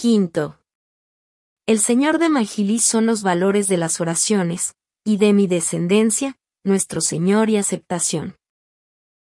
Quinto. El Señor de Magilí son los valores de las oraciones, y de mi descendencia, nuestro Señor y aceptación.